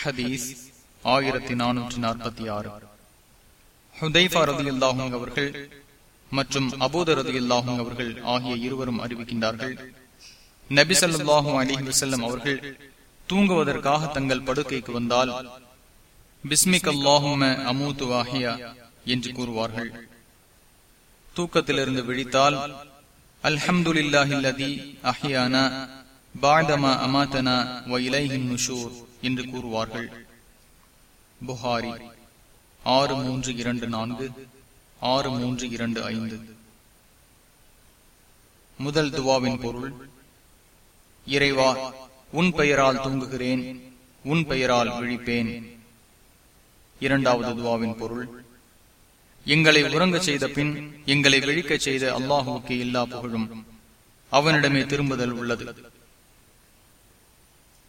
ஹதீஸ் ஆயிரத்தி நானூற்றி நாற்பத்தி ஆறு. ஹுதைஃபா ரதி அல்லாஹும் அவர்கள் மற்றும் அபூத ரதி அல்லாஹும் அவர்கள் ஆகிய இருவரும் அறிவிக்கின்றார்கள். நபி ஸல்லல்லாஹு அலிஹி வசல்லம் அவர்கள் தூங்குவதற்காக தங்கள் படுக்கைக்கு வந்தால் பிஸ்மிக் அல்லாஹும அமூத்து வாஹியா என்று கூறுவார்கள். தூக்கத்திலிருந்து விழித்தால் அல்ஹம்துலில்லாஹில்லதி அஹியானா பாதமா அமாத்தனா வ இலைஹின் நுஷூர் என்று கூறுவார்கள். புகாரி ஆறு மூன்று இரண்டு நான்கு ஆறு மூன்று இரண்டு ஐந்து. முதல் துவாவின் பொருள் இறைவா உன் பெயரால் தூங்குகிறேன் உன் பெயரால் விழிப்பேன். இரண்டாவது துவாவின் பொருள் எங்களை உறங்க செய்த பின் எங்களை விழிக்கச் செய்த அல்லாஹுக்கு இல்லா புகழும். அவனிடமே திரும்புதல் உள்ளது.